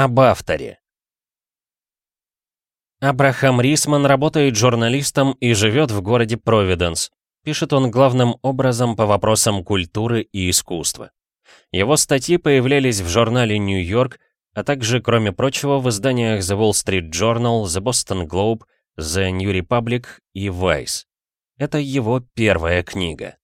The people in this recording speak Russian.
Об авторе. Абрахам Рисман работает журналистом и живет в городе Провиденс. Пишет он главным образом по вопросам культуры и искусства. Его статьи появлялись в журнале «Нью-Йорк», а также, кроме прочего, в изданиях The Wall Street Journal, The Boston Globe, The New Republic и Vice. Это его первая книга.